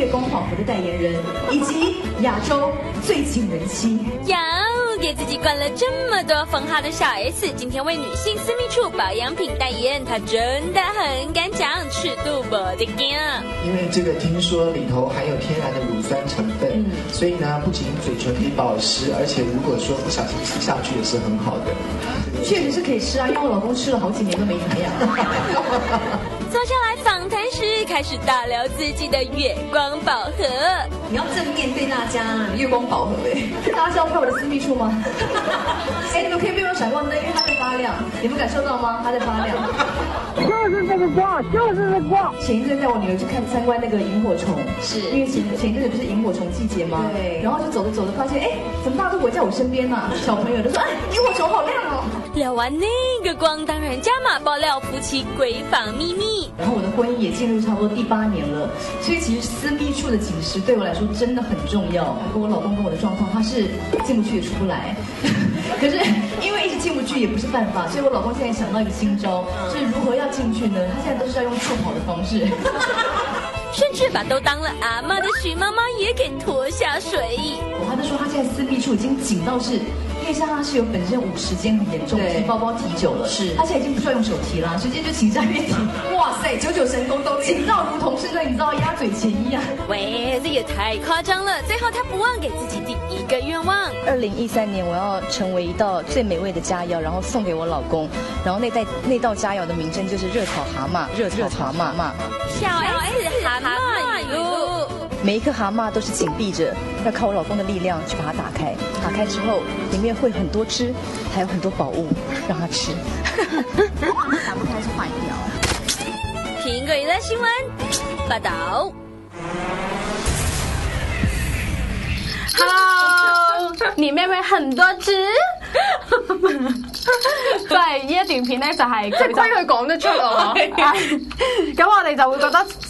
月光宝盒的代言人，以及亚洲最近人妻，有，给自己灌了这么多封号的小 S，今天为女性私密处保养品代言，她真的很敢讲，尺度不的惊。因为这个听说里头含有天然的乳酸成分，所以呢，不仅嘴唇可以保湿，而且如果说不小心吃下去也是很好的。确实是可以吃啊，因为我老公吃了好几年都没么样。坐下来访谈时，开始打聊自己的月光宝盒。你要正面对大家月光宝盒哎，大家是要拍我的私密处吗？哎，你们可以不用闪光灯，因为它在发亮，你们感受到吗？它在发亮，就是这个光，就是这个光。前一阵带我女儿去看参观那个萤火虫，是因为前前一阵不是萤火虫季节吗？对，然后就走着走着发现，哎，怎么大家都围在我身边呢？小朋友都说，哎，萤火虫好亮哦。聊完那个光，当然加码爆料夫妻闺房秘密。然后我的婚姻也进入差不多第八年了，所以其实私密处的紧实对我来说真的很重要。跟我老公跟我的状况，他是进不去也出不来。可是因为一直进不去也不是办法，所以我老公现在想到一个新招，就是如何要进去呢？他现在都是要用臭跑的方式，甚 至把都当了阿妈的徐妈妈也给拖下水。我阿妈说，他现在私密处已经紧到是。背上是有本身五十斤很严重，所包包提久了，是他现在已经不需要用手提啦，直接就请上面提。哇塞，九九神功都练，到如同是在你知道鸭嘴钳一样。喂，这也太夸张了。最后他不忘给自己第一个愿望：二零一三年我要成为一道最美味的佳肴，然后送给我老公。然后那袋那道佳肴的名称就是热炒蛤蟆，热热炒蛤蟆。漂亮，蛤蟆。每一颗蛤蟆都是紧闭着，要靠我老公的力量去把它打开。打开之后，里面会很多汁，还有很多宝物，让它吃。打不开就坏掉。苹果娱乐新闻，报道。Hello，里面会很多只。对，叶一段片时就还，即系佢讲得出咯。咁我哋就会觉得。